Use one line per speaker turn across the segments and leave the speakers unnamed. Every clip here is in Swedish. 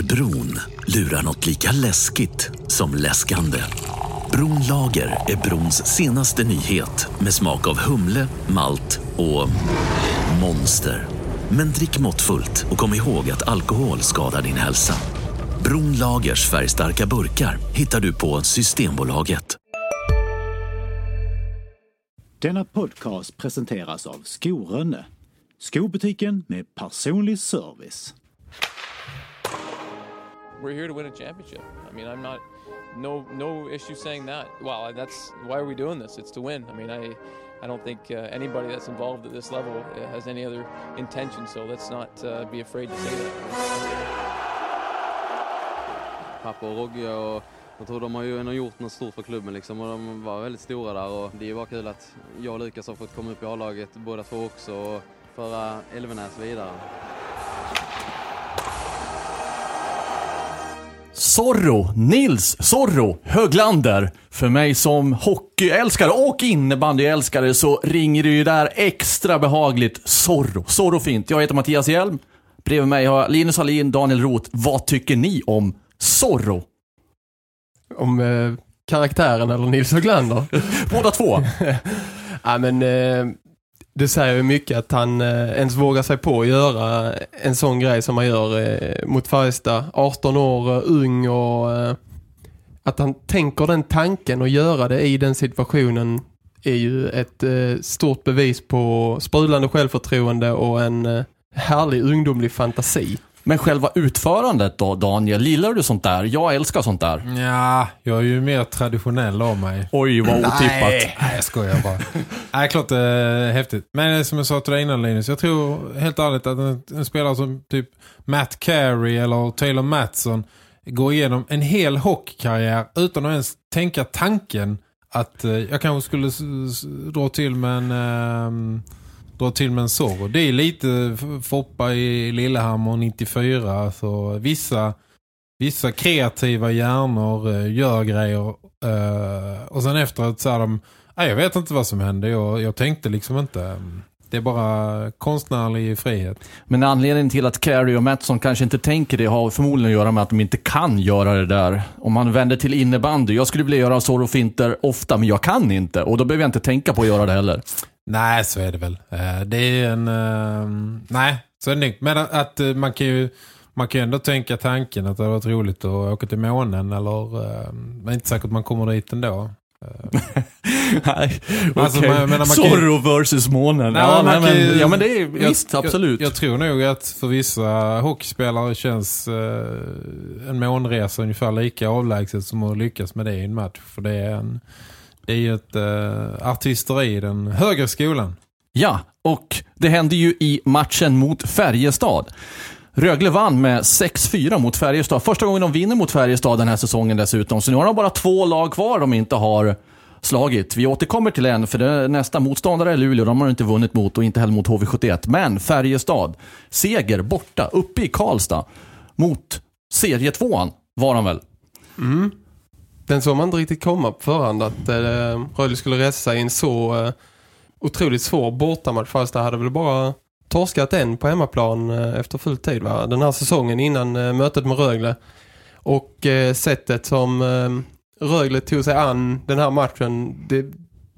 Under bron lurar något lika läskigt som läskande. Bronlager är brons senaste nyhet med smak av humle, malt och monster. Men drick måttfullt och kom ihåg att alkohol skadar din hälsa. Bronlagers färgstarka burkar hittar du på Systembolaget.
Denna podcast presenteras av Skorönne. Skobutiken med personlig service.
We're here to win a championship. I mean, I'm not no no issue saying that. Well, that's why are we doing this? It's to win. I mean, I I don't think uh, anybody that's involved at this level uh, has any other intention. So let's not uh, be afraid to say that.
Pappa jag tror de har ju ändå gjort något stort för klubben liksom och de var väldigt stora där och det bara kul att jag och Lukas har fått komma upp i A-laget båda två också och föra Elvenäs vidare.
Zorro, Nils Zorro Höglander. För mig som hockeyälskare och innebandyälskare så ringer det ju där extra behagligt Zorro. Zorro fint. Jag heter Mattias Hjelm. Bredvid mig har jag Linus Hallin, Daniel Roth. Vad tycker ni om Zorro?
Om eh, karaktären eller Nils Höglander?
Båda två.
ja, men eh, det säger ju mycket att han eh, ens vågar sig på att göra en sån grej som han gör eh, mot Färjestad. 18 år, eh, ung och eh, att han tänker den tanken och göra det i den situationen är ju ett eh, stort bevis på sprudlande självförtroende och en eh, härlig ungdomlig fantasi.
Men själva utförandet då, Daniel, gillar du sånt där? Jag älskar sånt där.
Ja, jag är ju mer traditionell av mig.
Oj, vad otippat.
Nej, nej jag skojar bara. Nej, klart det är häftigt. Men som jag sa till dig innan Linus, jag tror helt ärligt att en, en spelare som typ Matt Carey eller Taylor Matson går igenom en hel hockeykarriär utan att ens tänka tanken att uh, jag kanske skulle dra till med en... Uh, dra till med en Zorro. Det är lite Foppa i Lillehammer 94. Alltså vissa, vissa kreativa hjärnor eh, gör grejer. Eh, och sen efteråt så är de... Nej, jag vet inte vad som hände. Jag, jag tänkte liksom inte... Mm. Det är bara konstnärlig frihet.
Men anledningen till att Carey och Mattsson kanske inte tänker det har förmodligen att göra med att de inte kan göra det där. Om man vänder till innebandy. Jag skulle vilja göra Zorro-finter ofta, men jag kan inte. Och då behöver jag inte tänka på att göra det heller.
Nej, så är det väl. Det är en... Uh, nej, så är det. Men att, uh, man kan ju... Man kan ju ändå tänka tanken att det har varit roligt att åka till månen eller... Uh, men inte säkert att man kommer dit ändå.
nej, alltså, okay. man, man Zorro ju... versus månen. Nej, ja, nej, men, ja, men det är visst,
jag,
absolut.
Jag, jag, tror nog att för vissa hockeyspelare känns en månresa ungefär lika avlägset som att lyckas med det i en match. För det är en det är ju ett uh, artisteri i den högre skolan.
Ja, och det hände ju i matchen mot Färjestad. Rögle vann med 6-4 mot Färjestad. Första gången de vinner mot Färjestad den här säsongen dessutom. Så nu har de bara två lag kvar de inte har slagit. Vi återkommer till en, för det nästa motståndare är Luleå. De har inte vunnit mot och inte heller mot HV71. Men Färjestad, seger borta uppe i Karlstad mot serietvåan var de väl?
Mm. Den såg man inte riktigt komma på förhand att eh, Rögle skulle resa sig i en så eh, otroligt svår bortamatch. Fast det hade väl bara torskat en på hemmaplan eh, efter full tid va? den här säsongen innan eh, mötet med Rögle. Och eh, sättet som eh, Rögle tog sig an den här matchen det,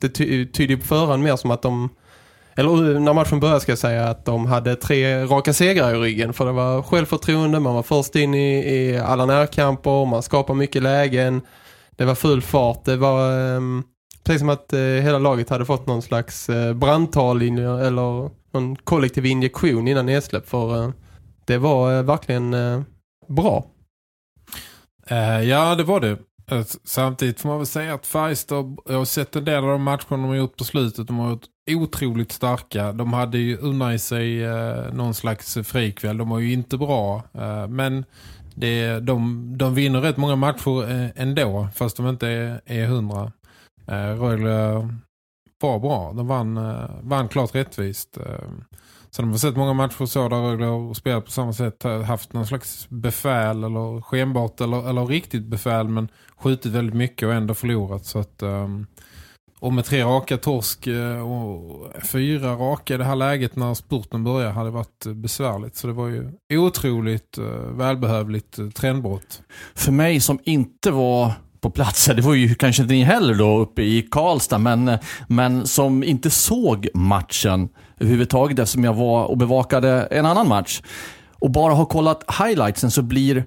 det ty tyder på förhand mer som att de eller eh, när matchen började ska jag säga att de hade tre raka segrar i ryggen. För det var självförtroende, man var först in i, i alla närkamper, man skapade mycket lägen det var full fart. Det var precis som att hela laget hade fått någon slags eh, brandtal eller någon kollektiv injektion innan nedsläpp. För eh, det var eh, verkligen eh, bra.
ja, det var det. Samtidigt får man väl säga att Färjestad, jag har sett en del av de matcherna de har gjort på slutet. De har varit otroligt starka. De hade ju unna i sig eh, någon slags frikväll. De var ju inte bra. Eh, men det, de, de vinner rätt många matcher eh, ändå fast de inte är, är hundra. Eh, Rögle var bra. De vann, eh, vann klart rättvist. Eh, så de har sett många matcher så där Rögle har spelat på samma sätt. Haft någon slags befäl eller skenbart eller, eller riktigt befäl men skjutit väldigt mycket och ändå förlorat. Så att, um, Och med tre raka torsk eh, och fyra raka i det här läget när spurten börjar hade varit besvärligt. Så det var ju otroligt eh, välbehövligt eh, trendbrott.
För mig som inte var på plats, det var ju kanske inte ni heller då uppe i Karlstad, men, men som inte såg matchen överhuvudtaget eftersom jag var och bevakade en annan match. Och bara har kollat highlightsen så blir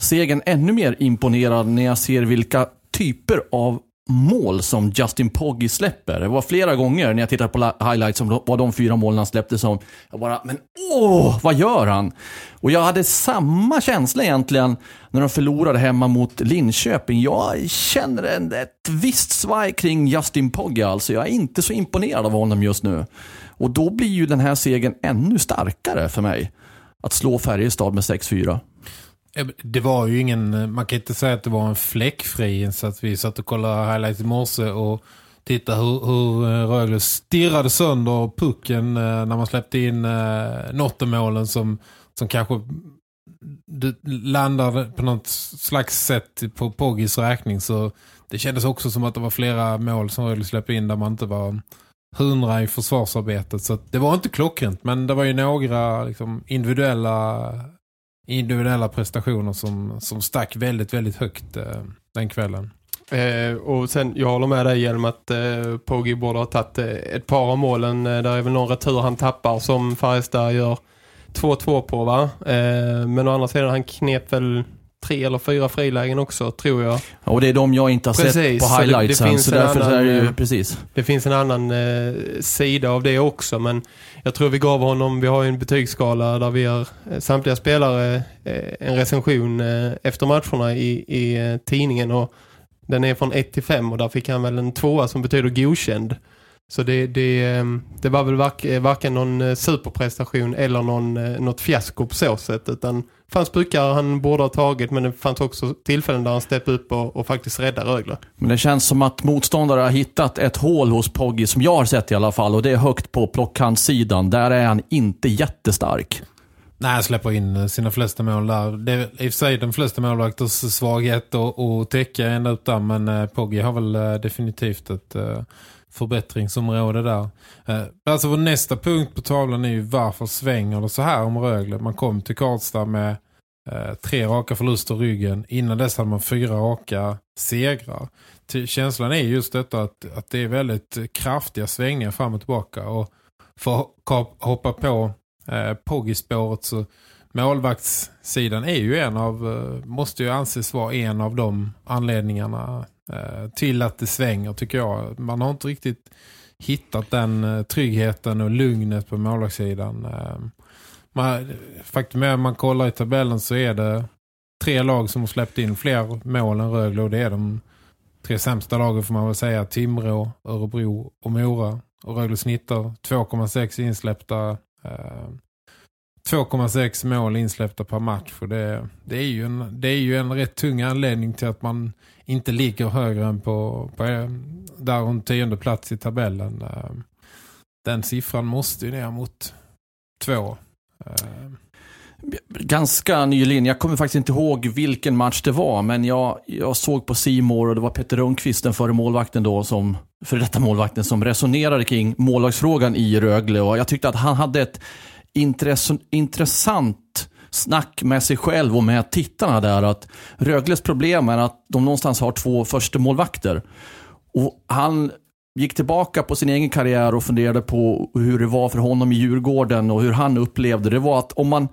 segern ännu mer imponerad när jag ser vilka typer av mål som Justin Poggi släpper. Det var flera gånger när jag tittade på highlights som var de fyra målen han släppte som jag bara, men åh, vad gör han? Och jag hade samma känsla egentligen när de förlorade hemma mot Linköping. Jag känner en, ett visst svaj kring Justin Poggi alltså. Jag är inte så imponerad av honom just nu. Och då blir ju den här segern ännu starkare för mig. Att slå Färjestad med 6-4.
Det var ju ingen, man kan inte säga att det var en fläckfri så vi satt och kollade highlights i morse och tittade hur, hur eh, Rögle stirrade sönder pucken eh, när man släppte in eh, Nottemålen som, som kanske landade på något slags sätt på Poggis räkning. Så det kändes också som att det var flera mål som Rögle släppte in där man inte var hundra i försvarsarbetet. Så det var inte klockrent men det var ju några liksom, individuella individuella prestationer som, som stack väldigt, väldigt högt eh, den kvällen.
Eh, och sen, jag håller med dig genom att eh, Poggi borde ha tagit eh, ett par av målen. Eh, där är väl någon retur han tappar som Färjestad gör 2-2 på va? Eh, men å andra sidan han knep väl tre eller fyra frilägen också, tror jag.
Och det är de jag inte har precis, sett på highlightsen, så, det, det så därför annan, är det ju, eh, precis.
Det finns en annan eh, sida av det också, men jag tror vi gav honom, vi har ju en betygsskala där vi har eh, samtliga spelare eh, en recension eh, efter matcherna i, i eh, tidningen och den är från 1 till 5 och där fick han väl en tvåa som betyder godkänd. Så det, det, det var väl varken någon superprestation eller någon, något fiasko på så sätt utan fanns puckar han borde ha tagit men det fanns också tillfällen där han steppade upp och, och faktiskt räddade Rögle.
Men det känns som att motståndare har hittat ett hål hos Poggi som jag har sett i alla fall och det är högt på plockhandsidan. Där är han inte jättestark.
Nej, han släpper in sina flesta mål där. Det är i och för sig de flesta målvakters svaghet och, och täcka ända upp där men eh, Poggi har väl eh, definitivt ett eh, förbättringsområde där. Eh, alltså vår nästa punkt på tavlan är ju varför svänger det så här om Rögle. Man kom till Karlstad med eh, tre raka förluster i ryggen. Innan dess hade man fyra raka segrar. Känslan är just detta att, att det är väldigt kraftiga svängningar fram och tillbaka. Och för att hoppa på eh, Poggi-spåret så målvaktssidan är ju en av, eh, måste ju anses vara en av de anledningarna Eh, till att det svänger tycker jag. Man har inte riktigt hittat den eh, tryggheten och lugnet på målvaktssidan. Eh, man, faktum är att man kollar i tabellen så är det tre lag som har släppt in fler mål än Rögle och det är de tre sämsta lagen får man väl säga. Timrå, Örebro och Mora. Och Rögle snittar 2,6 insläppta 2,6 mål insläppta per match. Och det, det, är ju en, det är ju en rätt tung anledning till att man inte ligger högre än på, på där hon tionde plats i tabellen. Eh, den siffran måste ju ner mot två. Eh.
Ganska nyligen, jag kommer faktiskt inte ihåg vilken match det var, men jag, jag såg på Simor och det var Peter Rundqvist, den före målvakten då, som, för detta målvakten, som resonerade kring målvaktsfrågan i Rögle och jag tyckte att han hade ett intressant snack med sig själv och med tittarna där att Rögles problem är att de någonstans har två första målvakter. Och han gick tillbaka på sin egen karriär och funderade på hur det var för honom i Djurgården och hur han upplevde det var att om man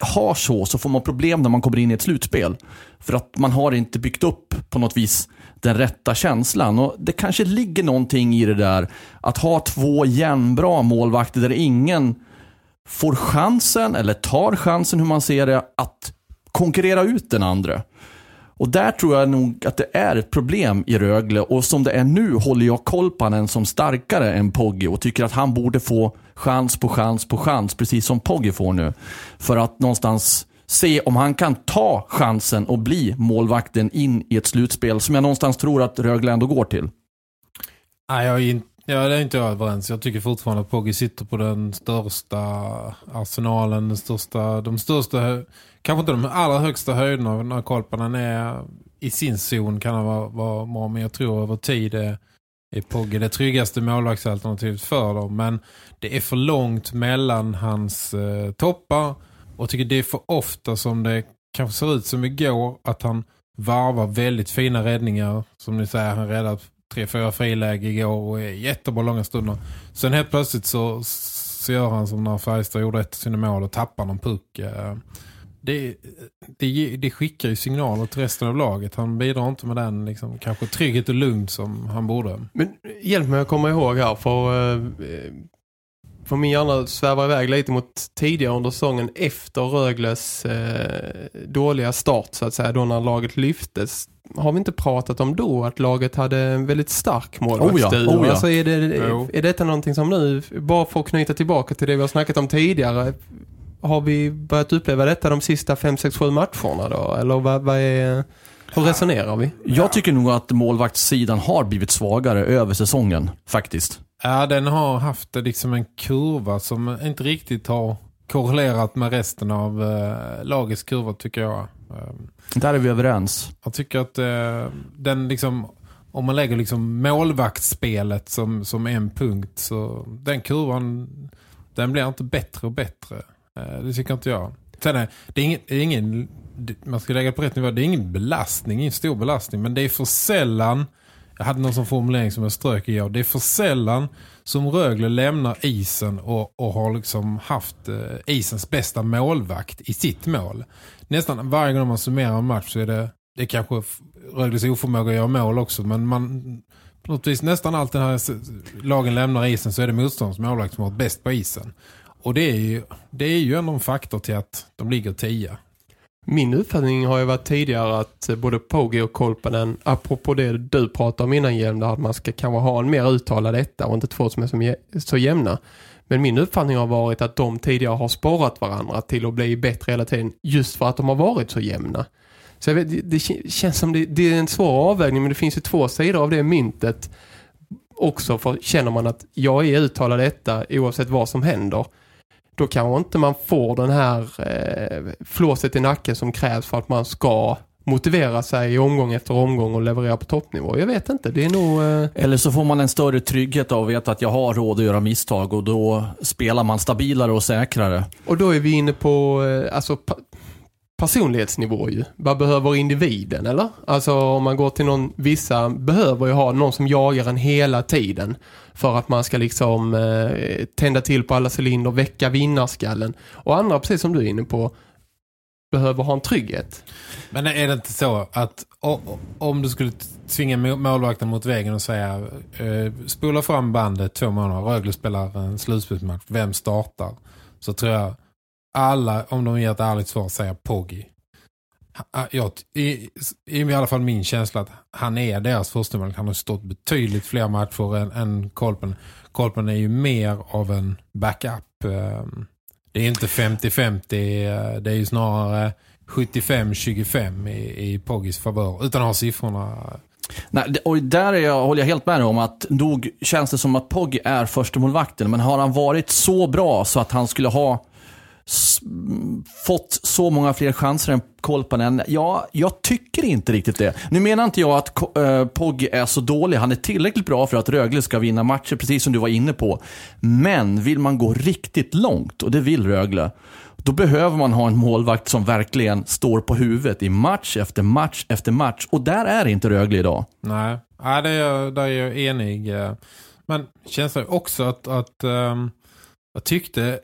har så, så får man problem när man kommer in i ett slutspel. För att man har inte byggt upp på något vis den rätta känslan. Och Det kanske ligger någonting i det där att ha två jämnbra målvakter där ingen får chansen, eller tar chansen hur man ser det, att konkurrera ut den andra. Och där tror jag nog att det är ett problem i Rögle och som det är nu håller jag Kolpanen som starkare än Pogge och tycker att han borde få chans på chans på chans precis som Pogge får nu. För att någonstans se om han kan ta chansen och bli målvakten in i ett slutspel som jag någonstans tror att Rögle ändå går till.
Nej, jag är inte Ja, det är inte jag överens. Jag tycker fortfarande att Poggi sitter på den största arsenalen, den största, de största, kanske inte de allra högsta höjderna när Kolpanen är i sin zon kan han vara, vara bra, men jag tror över tid är, är Pogge det tryggaste målvaktsalternativet för dem. Men det är för långt mellan hans eh, toppar. Och jag tycker det är för ofta som det kanske ser ut som igår att han varvar väldigt fina räddningar. Som ni säger, han räddar tre, fyra friläge igår och är jättebra långa stunder. Sen helt plötsligt så, så gör han som när Färjestad gjorde ett sina mål och tappar någon puck. Eh, det, det, det skickar ju signaler till resten av laget. Han bidrar inte med den liksom, kanske trygghet och lugn som han borde.
Men hjälp mig att komma ihåg här för, eh, för min hjärna svävar iväg lite mot tidigare under säsongen efter Rögles eh, dåliga start så att säga då när laget lyftes. Har vi inte pratat om då att laget hade en väldigt stark målvaktsduo?
Oh ja, oh ja.
Alltså är, det, är detta någonting som nu, bara för att knyta tillbaka till det vi har snackat om tidigare, har vi börjat uppleva detta de sista 5, 6, 7 matcherna då? Eller vad, vad är, hur resonerar vi?
Jag tycker nog att målvaktssidan har blivit svagare över säsongen, faktiskt.
Ja, den har haft liksom en kurva som inte riktigt har korrelerat med resten av eh, lagets kurva tycker jag. Eh,
Där är vi överens.
jag tycker att eh, den liksom, om man lägger liksom målvaktsspelet som, som en punkt så den kurvan, den blir inte bättre och bättre. Eh, det tycker inte jag. Sen är det är ingen, det är ingen det- man ska lägga på rätt nivå, det är ingen belastning, ingen stor belastning, men det är för sällan jag hade någon sån formulering som jag strök i. Det är för sällan som Rögle lämnar isen och, och har liksom haft eh, isens bästa målvakt i sitt mål. Nästan varje gång man summerar en match så är det, det är kanske Rögles oförmåga att göra mål också. Men man, på något vis nästan alltid när här lagen lämnar isen så är det motståndets målvakt som har varit bäst på isen. Och det är ju, det är ju ändå en faktor till att de ligger tia.
Min uppfattning har ju varit tidigare att eh, både Pogge och Kolpanen, apropå det du pratade om innan Jämn, att man ska kanske ha en mer uttalad etta och inte två som är så jämna. Men min uppfattning har varit att de tidigare har sparat varandra till att bli bättre hela tiden just för att de har varit så jämna. Så jag vet, det, det känns som det, det är en svår avvägning men det finns ju två sidor av det myntet också för känner man att jag är uttalad etta oavsett vad som händer då kanske inte man får den här eh, flåset i nacken som krävs för att man ska motivera sig i omgång efter omgång och leverera på toppnivå. Jag vet inte, det är nog... Eh,
Eller så får man en större trygghet av att veta att jag har råd att göra misstag och då spelar man stabilare och säkrare.
och då är vi inne på eh, alltså, personlighetsnivå ju. Vad behöver individen, eller? Alltså om man går till någon, vissa behöver ju ha någon som jagar en hela tiden för att man ska liksom eh, tända till på alla cylinder, väcka vinnarskallen. Och andra, precis som du är inne på, behöver ha en trygghet.
Men är det inte så att om du skulle tvinga målvakten mot väggen och säga eh, spola fram bandet två månader, Rögle spelar en slutspelsmatch, vem startar? Så tror jag alla, om de ger ett ärligt svar, säger Poggi. Eh, ja, i, I alla fall min känsla att han är deras första mål. Han har stått betydligt fler matcher än, än Kolpen. Kolpen är ju mer av en backup. Ehm, det är inte 50-50, eh, det är ju snarare 75-25 i, i Poggis favör. Utan att ha siffrorna.
Nej, och där är jag, håller jag helt med dig om att nog känns det som att Poggi är första målvakten men har han varit så bra så att han skulle ha fått så många fler chanser än Kolpanen? Ja, jag tycker inte riktigt det. Nu menar inte jag att eh, Pogge är så dålig. Han är tillräckligt bra för att Rögle ska vinna matcher, precis som du var inne på. Men vill man gå riktigt långt, och det vill Rögle, då behöver man ha en målvakt som verkligen står på huvudet i match efter match efter match. Och där är inte Rögle idag.
Nej, Nej det är, där är jag enig. Eh, men känns det också att, att um, jag tyckte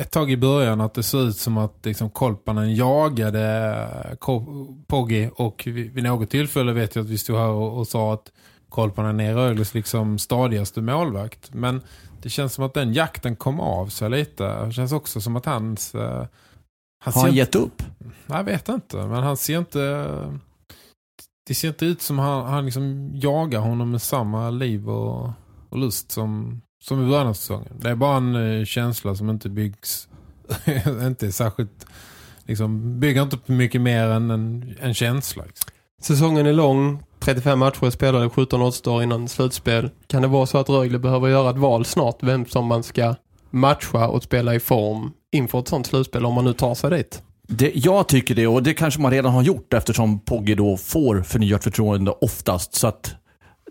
ett tag i början att det såg ut som att liksom, Kolpanen jagade eh, Poggi och vid, något tillfälle vet jag att vi stod här och, och sa att Kolpanen är Rögles liksom stadigaste målvakt. Men det känns som att den jakten kom av sig lite. Det känns också som att hans... eh, han
Har han
inte-
gett upp?
jag vet inte, men han ser inte... Det ser inte ut som han, han liksom jagar honom med samma liv och, och lust som, som i början av säsongen. Det är bara en eh, känsla som inte byggs... inte är särskilt... Liksom, bygger inte på mycket mer än en, en känsla. Liksom.
Säsongen är lång, 35 matcher spelade, 17 återstår innan slutspel. Kan det vara så att Rögle behöver göra ett val snart vem som man ska matcha och spela i form inför ett sånt slutspel om man nu tar sig dit?
Det, jag tycker det och det kanske man redan har gjort eftersom Poggi då får förnyat förtroende oftast. Så att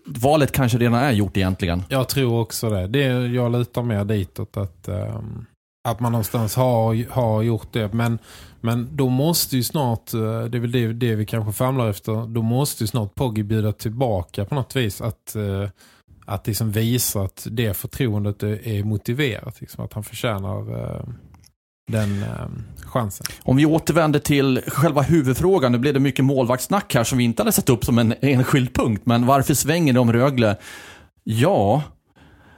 valet kanske redan är gjort egentligen.
Jag tror också det. det jag lutar mer ditåt att, um, att man någonstans har, har gjort det. Men, men då måste ju snart, eh, det är väl det, det vi kanske famlar efter, då måste ju snart Poggi bjuda tillbaka på något vis att, uh, att liksom visa att det förtroendet är, är motiverat. Liksom, att han förtjänar uh, den eh, chansen.
Om vi återvänder till själva huvudfrågan, nu blev det mycket målvaktssnack här som vi inte hade satt upp som en enskild punkt. Men varför svänger det om Rögle? Ja,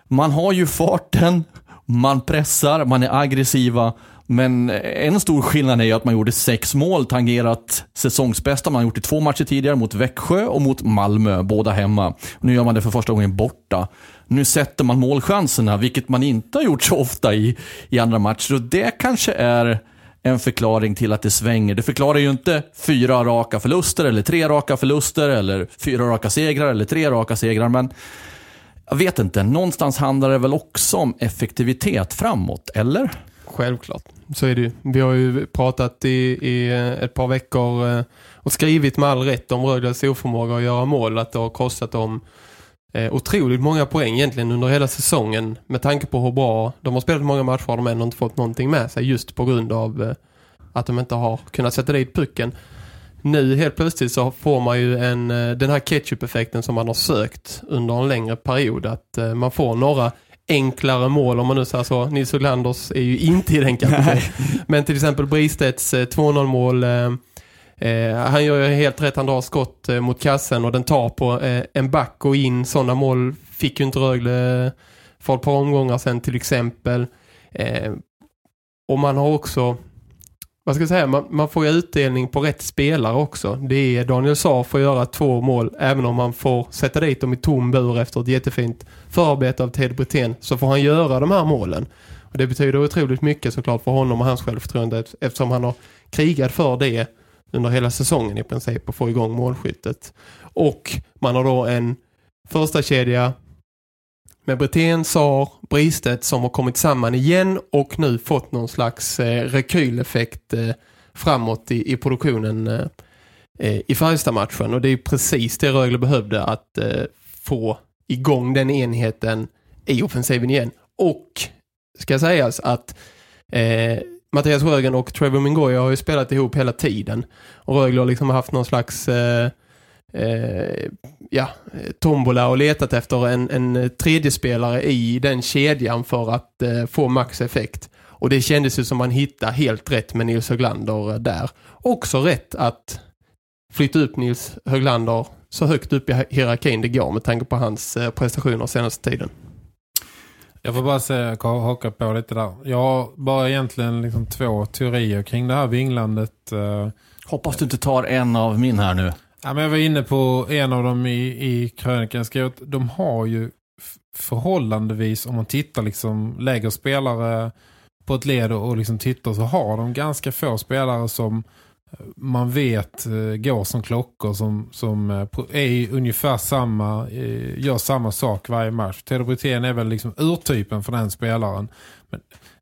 man har ju farten, man pressar, man är aggressiva. Men en stor skillnad är ju att man gjorde sex mål, tangerat säsongsbästa. Man har gjort det två matcher tidigare mot Växjö och mot Malmö, båda hemma. Nu gör man det för första gången borta. Nu sätter man målchanserna, vilket man inte har gjort så ofta i, i andra matcher. Och det kanske är en förklaring till att det svänger. Det förklarar ju inte fyra raka förluster eller tre raka förluster eller fyra raka segrar eller tre raka segrar. Men jag vet inte, någonstans handlar det väl också om effektivitet framåt, eller?
Självklart, så är det ju. Vi har ju pratat i, i ett par veckor eh, och skrivit med all rätt om Rögles oförmåga att göra mål. Att det har kostat dem eh, otroligt många poäng egentligen under hela säsongen. Med tanke på hur bra de har spelat många matcher har de ändå inte fått någonting med sig just på grund av eh, att de inte har kunnat sätta dit pucken. Nu helt plötsligt så får man ju en, eh, den här ketchup-effekten som man har sökt under en längre period. Att eh, man får några enklare mål om man nu säger så. Nils Oglanders är ju inte i den kategorin. Men till exempel Bristedts 2-0 mål eh, han gör ju helt rätt, han drar skott eh, mot kassen och den tar på eh, en back och in. Sådana mål fick ju inte Rögle eh, för ett par omgångar sen till exempel. Eh, och man har också vad ska jag säga, man, man får ju utdelning på rätt spelare också. Det är Daniel Saar får göra två mål även om man får sätta dit dem i tom bur efter ett jättefint förarbete av Ted Brithén så får han göra de här målen. Och det betyder otroligt mycket såklart för honom och hans självförtroende eftersom han har krigat för det under hela säsongen i princip och få igång målskyttet. Och man har då en första kedja med Brithén, Sar, Bristet som har kommit samman igen och nu fått någon slags eh, rekyleffekt eh, framåt i, i produktionen eh, eh i Färjestad-matchen. Och det är precis det Rögle behövde att eh, få igång den enheten i offensiven igen. Och ska sägas att eh, Mattias Rögen och Trevor Mingoya har ju spelat ihop hela tiden. Och Rögle har liksom haft någon slags eh, eh, ja, tombola och letat efter en, en tredje spelare i den kedjan för att eh, få maxeffekt. Och det kändes ju som man hittade helt rätt med Nils Höglander där. Också rätt att flytta upp Nils Höglander så högt upp i hierarkin det går med tanke på hans eh, prestationer senaste tiden.
Jag får bara säga, haka på lite där. Jag har bara egentligen liksom två teorier kring det här vinglandet. Eh,
Hoppas du inte tar en av min här nu.
Ja, men jag var inne på en av dem i, i krönikan. Skrev de har ju förhållandevis, om man tittar liksom, lägger spelare på ett led och liksom tittar så har de ganska få spelare som man vet eh, går som klockor som, som eh, är ungefär samma, eh, gör samma sak varje match. Tedder Brithén är väl liksom urtypen för den spelaren. Men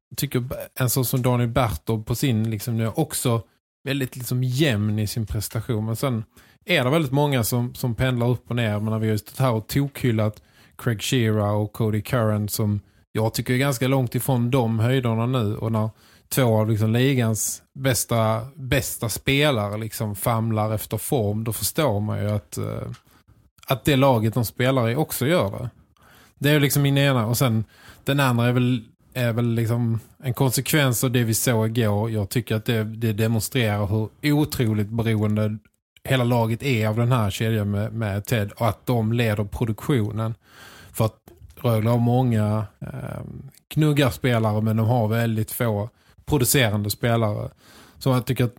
jag tycker en sån som Daniel Bertov på sin liksom nu också väldigt liksom jämn i sin prestation. Men sen är det väldigt många som, som pendlar upp och ner. Men när vi har stått här och tokhyllat Craig Shearer och Cody Curran som jag tycker är ganska långt ifrån de höjderna nu. Och när två av liksom ligans bästa, bästa spelare liksom famlar efter form, då förstår man ju att, eh, att det laget de spelar i också gör det. Det är ju liksom min ena. Och sen den andra är väl, är väl liksom en konsekvens av det vi såg igår. Jag tycker att det, det demonstrerar hur otroligt beroende hela laget är av den här kedjan med, med Ted och att de leder produktionen. För att Rögle har många eh, knuggarspelare men de har väldigt få producerande spelare. Så jag tycker att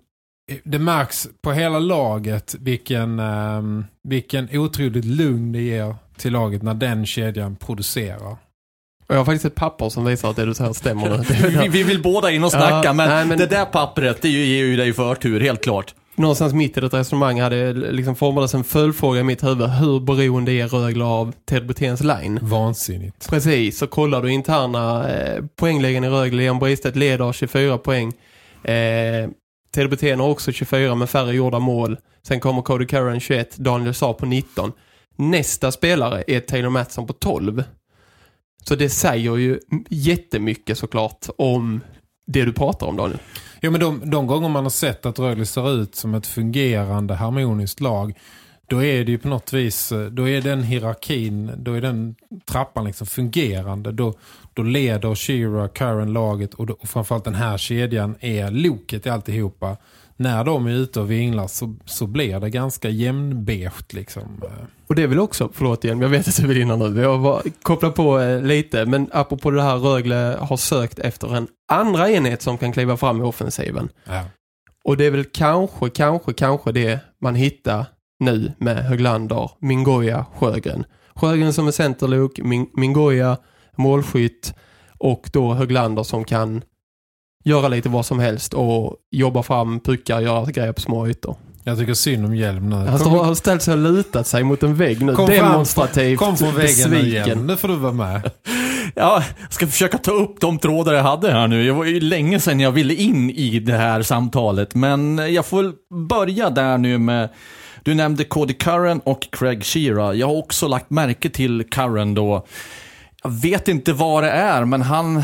det märks på hela laget vilken, um, vilken otroligt lugn det ger till laget när den kedjan producerar.
Jag har faktiskt ett papper som visar att det du säger stämmer.
vi, vi vill båda in och snacka, ja, men, nej, men, det där pappret det ger ju dig förtur, helt klart.
Någonstans mitt i det resonemang hade liksom formades en följdfråga i mitt huvud. Hur beroende är Rögle av Ted Brithens line?
Vansinnigt.
Precis, så kollar du interna eh, poänglägen i Rögle. Jan Bristet leder 24 poäng. Eh, Ted Brithén har också 24 med färre gjorda mål. Sen kommer Cody Curran 21, Daniel Saar på 19. nästa spelare är Taylor Matson på 12. Så det säger ju jättemycket såklart om det du pratar om Daniel.
Ja, men de, de gånger man har sett att Rögle ser ut som ett fungerande harmoniskt lag då är det ju på något vis, eh, då är den hierarkin, då är den trappan liksom fungerande. Då, då leder Shira, Karen laget och, då, och framförallt den här kedjan är loket i alltihopa. När de är ute och vinglar så, så blir det ganska jämnbeigt liksom.
Och det väl också, förlåt igen, jag vet att du vill innan nu. Jag var kopplat på eh, lite, men apropå det här Rögle har sökt efter en andra enhet som kan kliva fram i offensiven.
Ja.
Och det är väl kanske, kanske, kanske det man hittar nu med Höglander, Mingoya, Sjögren. Sjögren som är centerlok, Min Mingoya, målskytt och då Höglander som kan göra lite vad som helst och jobba fram puckar, göra grejer på små ytor.
Jag tycker synd om Hjelm nu.
Han står, har ställt sig och lutat sig mot en vägg nu.
Kom
Demonstrativt
Kom från väggen nu, Hjelm. Nu får du vara med.
Ja, jag ska försöka ta upp de trådar jag hade här nu. Det var ju länge sedan jag ville in i det här samtalet. Men jag får börja där nu med... Du nämnde Cody Curran och Craig Shearer. Jag har också lagt märke till Curran då. Jag vet inte vad det är, men han...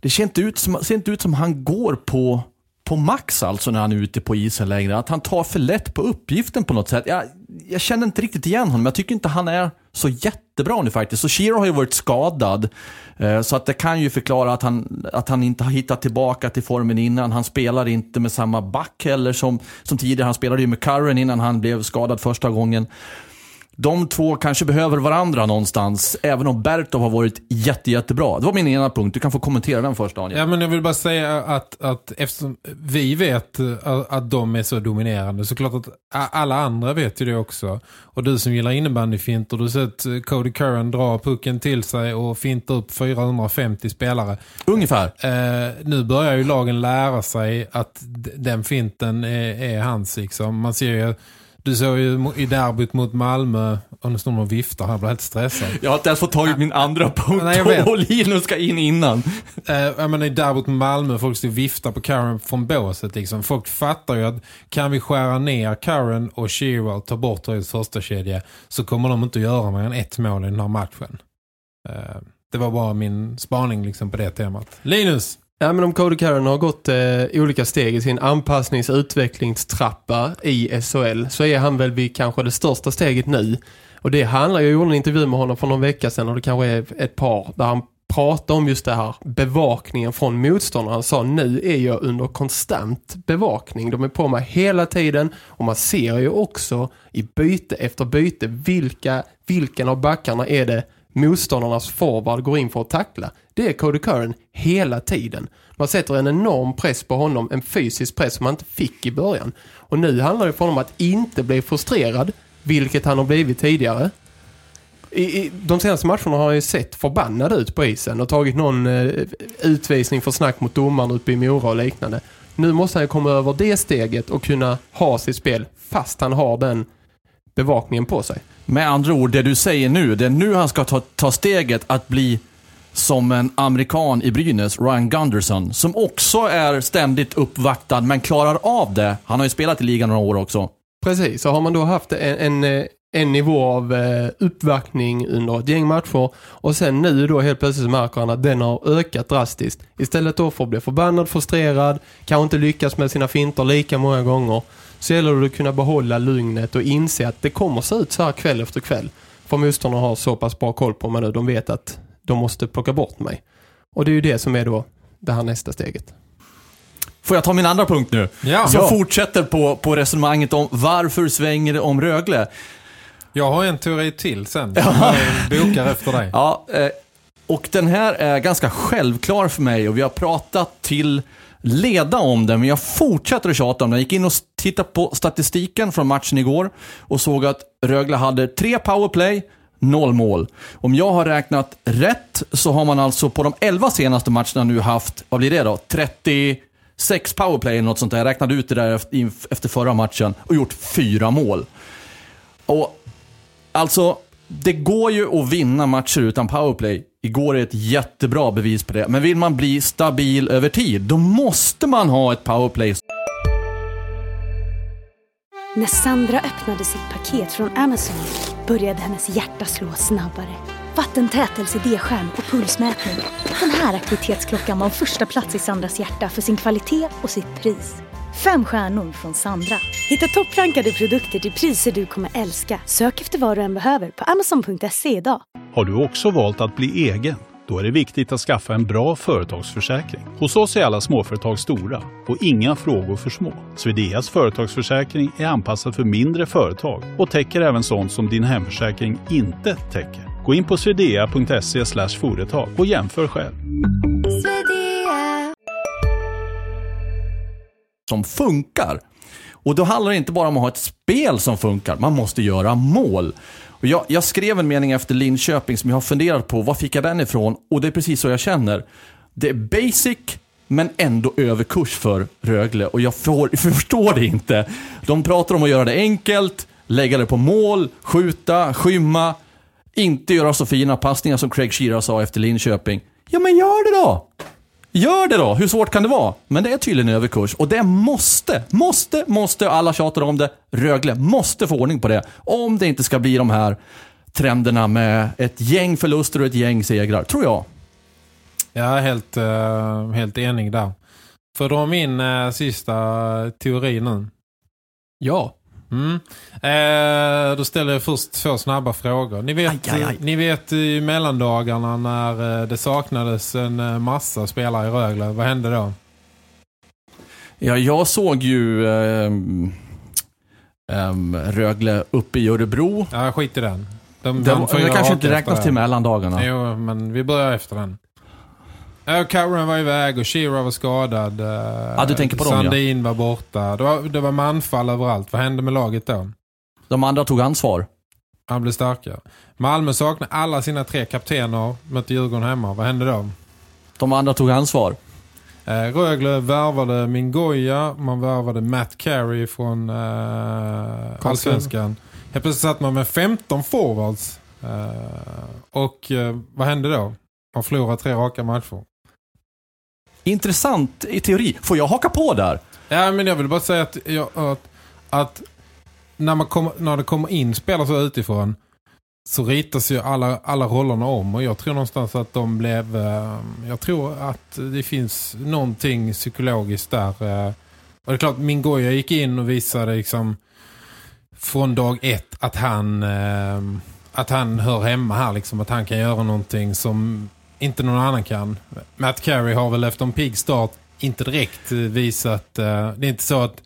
Det ser inte ut som, ser inte ut som han går på, på max alltså när han är ute på isen längre. Att han tar för lätt på uppgiften på något sätt. Jag, jag känner inte riktigt igen honom. Jag tycker inte han är så jättebra nu faktiskt. Och Shiro har ju varit skadad. Eh, så att det kan ju förklara att han, att han inte har hittat tillbaka till formen innan. Han spelar inte med samma back heller som, som tidigare. Han spelade ju med Curran innan han blev skadad första gången. De två kanske behöver varandra någonstans, även om Bertov har varit jätte, jättebra. Det var min ena punkt. Du kan få kommentera den först, Daniel.
Ja, men jag vill bara säga att, att eftersom vi vet att, att de är så dominerande så klart att alla andra vet ju det också. Och du som gillar innebandyfinter, du har sett Cody Curran dra pucken till sig och finta upp 450 spelare.
Ungefär.
Eh, nu börjar ju lagen lära sig att den finten är, är hans liksom. Man ser ju, du såg ju i derbyt mot Malmö, och nu står de och viftar här, blir helt stressad.
Jag har inte ens fått tag i min andra punkt
Nej, jag vet.
och Linus ska in innan.
Eh, jag menar, i derbyt med Malmö, folk stod och viftar på Karen från båset liksom. Folk fattar ju att kan vi skära ner Karen och Shearer ta bort Röjs första kedja så kommer de inte att göra mer än ett mål i den här matchen. Eh, det var bara min spaning liksom på det temat. Linus!
Ja, men om Cody Karen har gått eh, olika steg i sin anpassnings- och utvecklingstrappa i SHL så är han väl vid kanske det största steget nu. Och det handlar, jag gjorde en intervju med honom för någon vecka sedan och det kanske är ett par där han pratar om just det här bevakningen från motståndaren. Han sa nu är jag under konstant bevakning. De är på mig hela tiden och man ser ju också i byte efter byte vilka, vilken av backarna är det motståndarnas forward går in för att tackla. Det är Cody Curran hela tiden. Man sätter en enorm press på honom, en fysisk press som han inte fick i början. Och nu handlar det för honom att inte bli frustrerad, vilket han har blivit tidigare. I, i, de senaste matcherna har han ju sett förbannad ut på isen och tagit någon eh, utvisning för snack mot domaren uppe i Mora och liknande. Nu måste han ju komma över det steget och kunna ha sitt spel fast han har den bevakningen på sig.
Med andra ord, det du säger nu, det är nu han ska ta, ta steget att bli som en amerikan i Brynäs, Ryan Gunderson, som också är ständigt uppvaktad men klarar av det. Han har ju spelat i ligan några år också.
Precis, så har man då haft en, en, eh, en nivå av eh, uppvaktning under ett gäng matcher och sen nu då helt plötsligt märker han att den har ökat drastiskt. Istället då för att bli förbannad, frustrerad, kanske inte lyckas med sina finter lika många gånger så gäller det att kunna behålla lugnet och inse att det kommer se ut så här kväll efter kväll. För motståndarna har så pass bra koll på mig nu, de vet att de måste plocka bort mig. Och det är ju det som är då det här nästa steget.
Får jag ta min andra punkt nu?
Ja.
Så jag
Ja.
fortsätter på, på resonemanget om varför svänger det om Rögle.
Jag har en teori till sen. Jag bokar efter dig.
Ja, eh, och den här är ganska självklar för mig och vi har pratat till leda om den, men jag fortsätter att tjata om den. Jag gick in och tittade på statistiken från matchen igår och såg att Rögle hade tre powerplay, noll mål. Om jag har räknat rätt så har man alltså på de 11 senaste matcherna nu haft, vad blir det då? 36 powerplay eller något sånt där. Jag räknade ut det där efter- efter förra matchen och gjort fyra mål. Och Alltså, det går ju att vinna matcher utan powerplay. Igår är ett jättebra bevis på det. Men vill man bli stabil över tid, då måste man ha ett powerplay.
När Sandra öppnade sitt paket från Amazon började hennes hjärta slå snabbare. Vattentät LCD-skärm och pulsmätning. Den här aktivitetsklockan var första plats i Sandras hjärta för sin kvalitet och sitt pris. Fem stjärnor från Sandra. Hitta topprankade produkter till priser du kommer älska. Sök efter vad du än behöver på amazon.se idag.
Har du också valt att bli egen? Då är det viktigt att skaffa en bra företagsförsäkring. Hos oss är alla småföretag stora och inga frågor för små. Swedeas företagsförsäkring är anpassad för mindre företag och täcker även sånt som din hemförsäkring inte täcker. Gå in på swedea.se företag och jämför själv.
Som funkar. Och då handlar det inte bara om att ha ett spel som funkar, man måste göra mål. Och jag, jag skrev en mening efter Linköping som jag har funderat på, var fick jag den ifrån? Och det är precis så jag känner. Det är basic, men ändå överkurs för Rögle. Och jag får, förstår det inte. De pratar om att göra det enkelt, lägga det på mål, skjuta, skymma, inte göra så fina passningar som Craig Shearer sa efter Linköping. Ja, men gör det då! Gör det då! Hur svårt kan det vara? Men det är tydligen överkurs. Och det måste, måste, måste, alla tjatar om det, Rögle måste få ordning på det. Om det inte ska bli de här trenderna med ett gäng förluster och ett gäng segrar, tror jag.
Jag är helt, eh, helt enig där. Du dra min eh, sista teori nu?
Ja.
Mm. Eh, då ställer jag först två snabba frågor. Ni vet,
Aj, aj, aj.
Ni vet i mellandagarna när eh, det saknades en eh, massa spelare i Rögle. Vad hände då?
Ja, jag såg ju ehm, ehm, Rögle uppe i Örebro.
Ja, skit i den. De
var-
fyra
det kanske inte räknas
efter
till mellandagarna.
Jo, men vi börjar efter den. Ja, Cameron var iväg och Shearer var skadad. eh,
Ja, du tänker på dem, ja.
Sandin var borta. Det var, det var manfall överallt. Vad hände med laget då?
De andra tog ansvar.
Han blev starkare. Malmö saknar alla sina tre kaptener. Mötte Djurgården hemma. Vad hände då?
De andra tog ansvar.
Eh, Rögle värvade Mingoya. Man värvade Matt Carey från eh, Allsvenskan. Helt plötsligt satt man med 15 forwards. Eh, och eh, vad hände då? Man förlorade tre raka matcher.
Intressant i teori. Får jag haka på där?
Ja, men jag vill bara säga att, jag, att, att när, man kom, när det kommer in spelare så utifrån så ritas ju alla, alla rollerna om och jag tror någonstans att de blev ehm, jag tror att det finns någonting psykologiskt där eh. och det är klart Mingoya gick in och visade liksom från dag ett att han ehm, att han hör hemma här liksom att han kan göra någonting som inte någon annan kan. Matt Carey har väl efter en pigg start inte direkt eh, visat eh, det är inte så att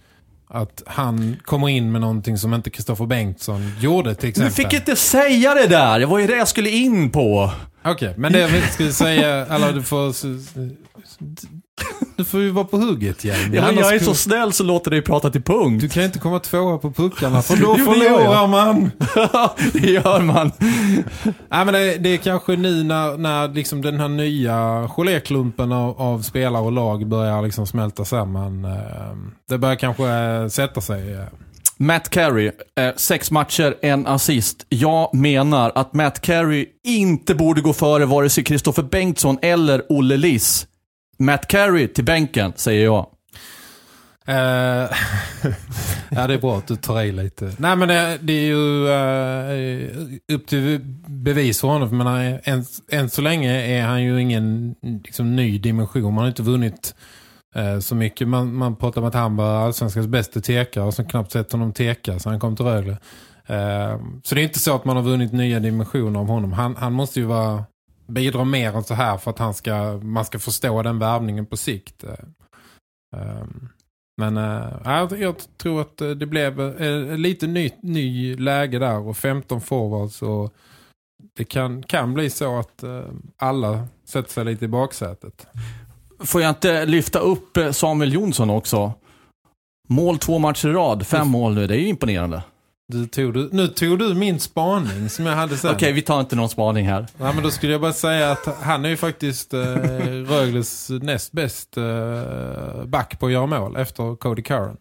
att han kommer in med någonting som inte Kristoffer Bengtsson gjorde till
Du
exempel.
fick inte säga det där. Det var ju det jag skulle in på.
Okej, men det jag skulle säga, eller du får du får ju vara på hugget igen.
Ja, jag är så snäll så låter dig prata till punkt.
Du kan inte komma tvåa på puckarna för då förlorar man.
det gör man.
Nej, men det, det är kanske nu när, när liksom den här nya geléklumpen av, av spelare och lag börjar liksom smälta samman. eh, Det börjar kanske eh, sätta sig. eh.
Matt Carey, eh, sex matcher, en assist. Jag menar att Matt Carey inte borde gå före vare sig Kristoffer Bengtsson eller Olle Liss. Matt Carey till bänken, säger jag.
Eh, ja, det är bra att du tar i lite. Nej, men det, det är ju uh, upp till bevis för honom. Men än, än så länge är han ju ingen liksom, ny dimension. Man har inte vunnit uh, så mycket. Man, man pratar om att han var allsvenskans bästa tekare och som knappt sett honom teka så han kom till Rögle. Så det är inte så att man har vunnit nya dimensioner av honom. Han, han måste ju vara bidra mer än så här för att han ska, man ska förstå den värvningen på sikt. Eh, ehm, men äh, jag, tror att eh, det blev äh, lite ny, ny läge där och 15 forwards och det kan, kan bli så att äh, alla sätter sig lite i baksätet.
Får jag inte lyfta upp eh, Samuel Jonsson också? Mål två matcher i rad, fem mål nu. Det är ju imponerande.
Du tog, du, nu tog du min spaning som jag hade sen.
Okej, vi tar inte någon spaning här.
Ja, men då skulle jag bara säga att han är ju faktiskt eh, Rögles näst bäst eh, back på att göra mål efter Cody Curran.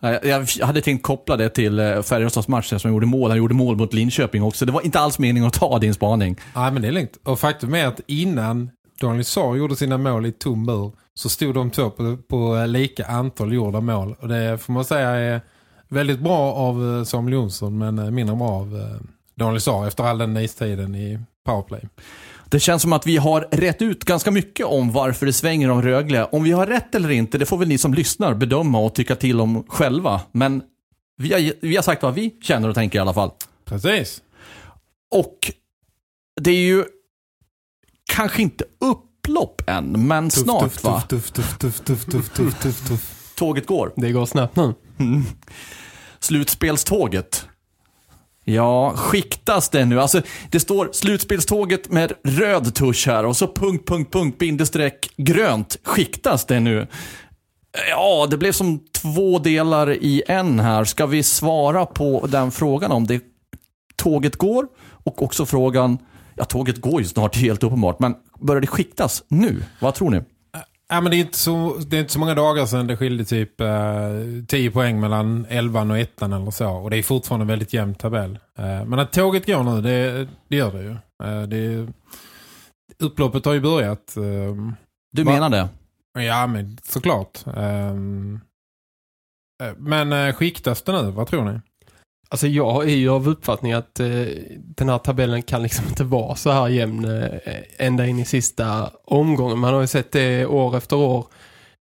Nej, Jag hade tänkt koppla det till eh, Färjestads match som gjorde mål. Han gjorde mål mot Linköping också. Det var inte alls meningen att ta din spaning.
Nej, men det är lugnt. Och faktum är att innan Daniel Saar gjorde sina mål i tom bur så stod de två på, på lika antal gjorda mål. Och det får man säga är väldigt bra av eh, Samuel Jonsson men eh, mindre bra av eh, Daniel Saar efter all den istiden i powerplay.
Det känns som att vi har rätt ut ganska mycket om varför det svänger om Rögle. Om vi har rätt eller inte, det får väl ni som lyssnar bedöma och tycka till om själva. Men vi har, vi har sagt vad vi känner och tänker i alla fall.
Precis.
Och det är ju kanske inte upplopp än, men snart
tuff,
va?
Tuff, tuff, tuff, tuff, tuff, tuff, tuff, tuff.
Tåget går.
Det går snabbt nu.
Slutspelståget. Ja, skiktas det nu? Alltså, det står slutspelståget med röd tusch här och så punkt, punkt, punkt, bindestreck, grönt. Skiktas det nu? Ja, det blev som två delar i en här. Ska vi svara på den frågan om det tåget går? Och också frågan, ja tåget går ju snart helt uppenbart, men börjar det skiktas nu? Vad tror ni?
Ja, men det, är inte så, det är inte så många dagar sedan det skilde typ eh, 10 poäng mellan 11 och 1 eller så. Och det är fortfarande en väldigt jämn tabell. Eh, men att tåget går nu, det, det gör det ju. Eh, det, upploppet har ju börjat. Eh,
Du
Va?
menar det?
ja, men såklart. Ehm, eh, men eh, skiktas det nu? Vad tror ni?
Alltså jag är ju av uppfattning att eh, den här tabellen kan liksom inte vara så här jämn eh, ända in i sista omgången. Man har ju sett det år efter år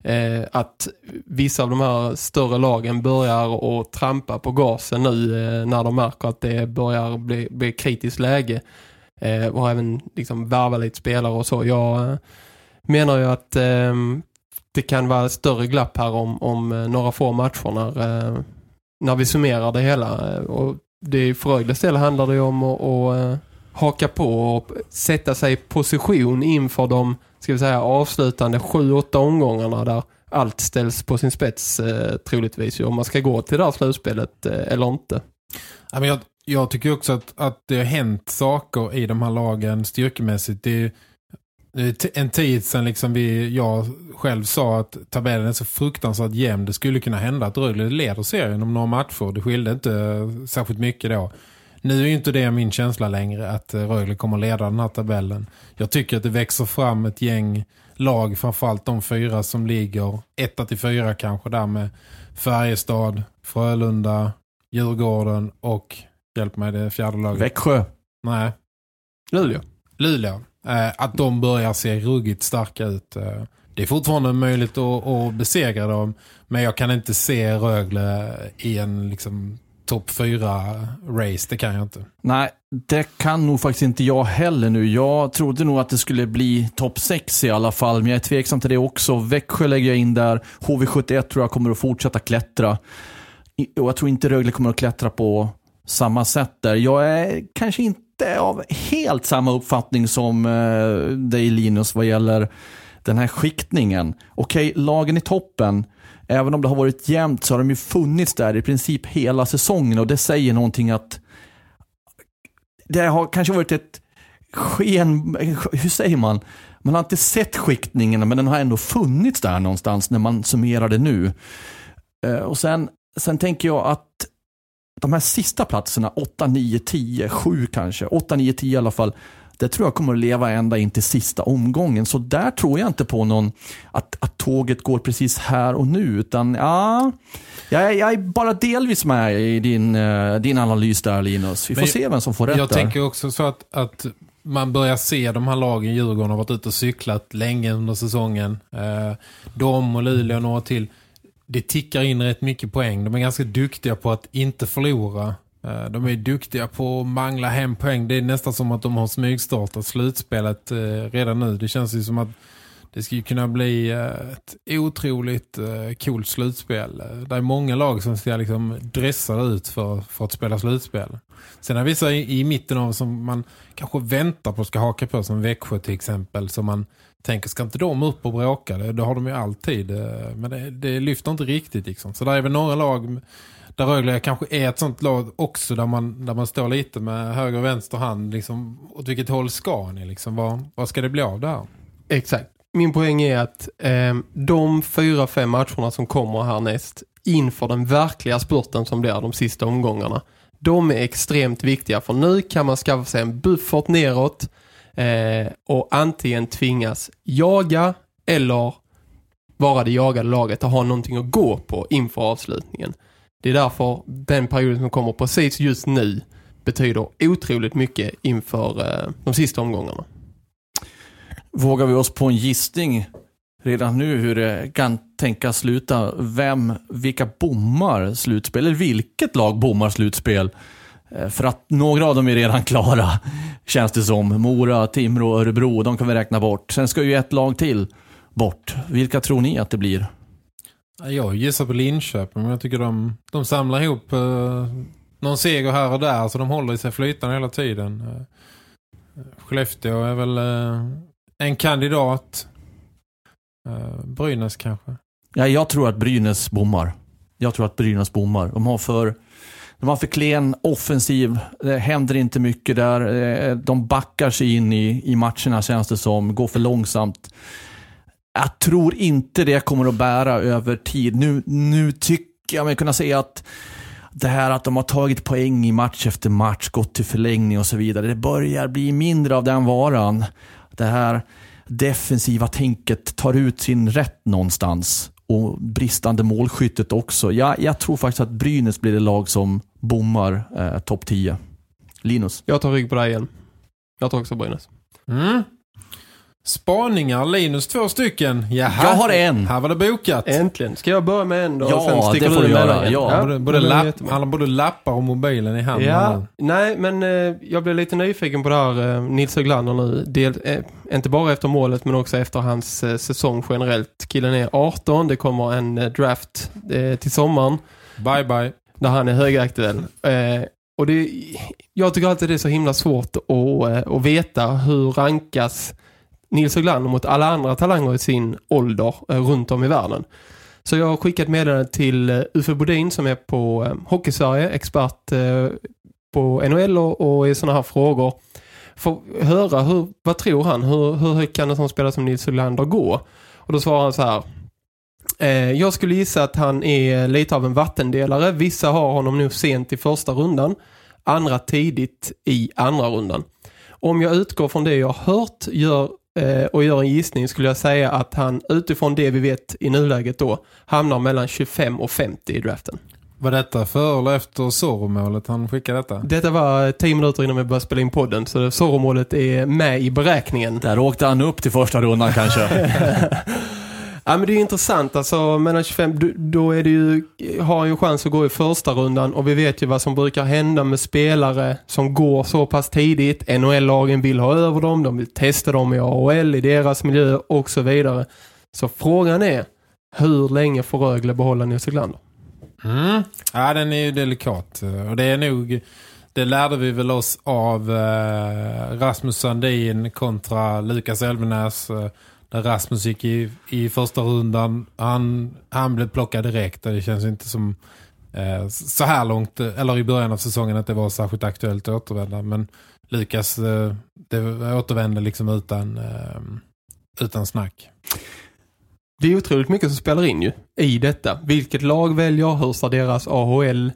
eh, att vissa av de här större lagen börjar att trampa på gasen nu eh, när de märker att det börjar bli, bli kritiskt läge. Eh, och även liksom värva lite spelare och så. Jag eh, menar ju att eh, det kan vara större glapp här om, om eh, några få matcher när, eh, när vi summerar det hela. Eh, och det för Rögles del handlar det ju om att, att eh, haka på och sätta sig i position inför de ska vi säga, avslutande 7-8 omgångarna där allt ställs på sin spets eh, troligtvis om man ska gå till det här slutspelet eh, eller inte.
Ja, men jag, jag tycker också att, att det har hänt saker i de här lagen styrkemässigt. Det, är- en tid sedan liksom vi, jag själv sa att tabellen är så fruktansvärt jämn. Det skulle kunna hända att Rögle leder serien om några matcher. Det skilde inte särskilt mycket då. Nu är inte det min känsla längre att eh, Rögle kommer leda den här tabellen. Jag tycker att det växer fram ett gäng lag, framförallt de fyra som ligger 1 till 4 kanske där med Färjestad, Frölunda, Djurgården och, hjälp mig, det fjärde laget.
Växjö.
Nej,
Luleå.
Luleå. Eh, att de börjar se ruggigt starka ut. Eh, det är fortfarande möjligt att, att besegra dem. Men jag kan inte se Rögle i en liksom, topp 4-race. Det kan jag inte.
Nej, det kan nog faktiskt inte jag heller nu. Jag trodde nog att det skulle bli topp 6 i alla fall, men jag är tveksam till det också. Växjö lägger jag in där. HV71 tror jag kommer att fortsätta klättra. Och jag tror inte Rögle kommer att klättra på samma sätt där. Jag är kanske inte av helt samma uppfattning som eh, dig Linus vad gäller den här skiktningen. Okej, lagen i toppen, även om det har varit jämnt så har de ju funnits där i princip hela säsongen och det säger någonting att det har kanske varit ett sken, hur säger man? Man har inte sett skiktningen men den har ändå funnits där någonstans när man summerar det nu. Eh, Och sen, sen tänker jag att de här sista platserna, 8, 9, 10, 7 kanske, 8, 9, 10 i alla fall, det tror jag kommer att leva ända in till sista omgången. Så där tror jag inte på någon, att, att tåget går precis här och nu, utan ja, jag, jag är bara delvis med i din, eh, din analys där Linus. Vi får
Men
se vem som får rätt
jag
där.
tänker också så att, att man börjar se de här lagen. Djurgården har varit ute och cyklat länge under säsongen. Eh, de och Luleå och några till. Det tickar in rätt mycket poäng. De är ganska duktiga på att inte förlora. Eh, de är duktiga på att mangla hem poäng. Det är nästan som att de har smygstartat slutspelet eh, redan nu. Det känns ju som att det skulle kunna bli eh, ett otroligt coolt slutspel. Det är många lag som ser liksom dressade ut för, för att spela slutspel. Sen har vissa i, i mitten av som man kanske väntar på ska haka på som Växjö till exempel. Som man tänker, ska inte de upp och bråka? Det, det har de ju alltid. Eh, men det, det lyfter inte riktigt liksom. Så där är väl några lag där Rögle kanske är ett sånt lag också där man, där man står lite med höger och vänster hand. Liksom, åt vilket håll ska ni? Liksom, vad, vad ska det bli av det här?
Exakt. Min poäng är att eh, de fyra, fem matcherna som kommer härnäst inför den verkliga spurten som blir de sista omgångarna. De är extremt viktiga för nu kan man skaffa sig en buffert neråt eh, och antingen tvingas jaga eller vara det jagade laget och ha någonting att gå på inför avslutningen. Det är därför den perioden som kommer precis just nu betyder otroligt mycket inför eh, de sista omgångarna.
Vågar vi oss på en gissning redan nu hur det kan tänkas sluta? Vem, vilka bommar slutspel? Eller vilket lag bommar slutspel? Eh, För att några av dem är redan klara, känns det som. Mora, Timrå, Örebro, de kan vi räkna bort. Sen ska ju ett lag till bort. Vilka tror ni att det blir?
Jag gissar på Linköping, men jag tycker de, de samlar ihop eh, någon seger här och där så de håller sig flytande hela tiden. Eh, Skellefteå är väl eh, en kandidat. Eh, Brynäs kanske.
Ja, jag tror att Brynäs bommar. Jag tror att Brynäs bommar. De har för, de har för klen offensiv. Det händer inte mycket där. Eh, de backar sig in i, i matcherna känns det som. Går för långsamt. Jag tror inte det kommer att bära över tid. Nu, nu tycker jag mig kunna säga att det här att de har tagit poäng i match efter match, gått till förlängning och så vidare. Det börjar bli mindre av den varan. Det här defensiva tänket tar ut sin rätt någonstans. Och bristande målskyttet också. Jag, jag tror faktiskt att Brynäs blir det lag som bommar eh, topp 10. Linus?
Jag tar rygg på dig igen. Jag tar också Brynäs.
Mm. Spaningar, Linus två stycken. Jaha.
Jag har en.
Här var det bokat.
Äntligen. Ska jag börja med en då?
Ja,
och sen sticker
det får du
göra en?
Ja.
Både, både lapp, han har både lappar och mobilen i handen.
Ja, nej men eh, jag blev lite nyfiken på det här eh, Nils Höglander nu. Del, eh, inte bara efter målet men också efter hans eh, säsong generellt. Killen är 18, det kommer en eh, draft eh, till sommaren
Bye bye.
när han är högaktuell. Eh, och det, jag tycker alltid det är så himla svårt att, eh, att veta hur rankas Nils Höglander mot alla andra talanger i sin ålder eh, runt om i världen. Så jag har skickat meddelande till eh, Uffe Bodin som är på eh, Hockeysverige, expert eh, på NHL och, och i sådana här frågor. Få höra, hur, vad tror han? Hur, hur högt kan en sån spelare som Nils Höglander gå? Och då svarar han så här. Eh, jag skulle gissa att han är lite av en vattendelare. Vissa har honom nu sent i första rundan. Andra tidigt i andra rundan. Om jag utgår från det jag har hört gör, och gör en gissning skulle jag säga att han utifrån det vi vet i nuläget då hamnar mellan 25 och 50 i draften.
Var detta för eller efter Zorro-målet han skickade detta?
Detta var 10 minuter innan vi började spela in podden så Zorro-målet är med i beräkningen.
Där åkte han upp till första rundan kanske.
Ja men det är intressant alltså mellan 25 då- då är det ju har han ju chans att gå i första rundan och vi vet ju vad som brukar hända med spelare som går så pass tidigt. NHL-lagen vill ha över dem, de vill testa dem i AHL i deras miljö och så vidare. Så frågan är hur länge får Rögle behålla Nils Höglander?
Mm. Ja, den är ju delikat. Och det är nog... Det lärde vi väl oss av eh, Rasmus Sandin kontra Lukas Elvenäs. Eh, där Rasmus gick i, i första rundan. Han, han blev plockad direkt. Och det känns inte som eh, så här långt, eh, eller i början av säsongen att det var särskilt aktuellt att återvända. Men Lukas eh, det återvände liksom utan, eh, utan snack.
Det är otroligt mycket som spelar in ju i detta. Vilket lag väljer, hur ser deras AHL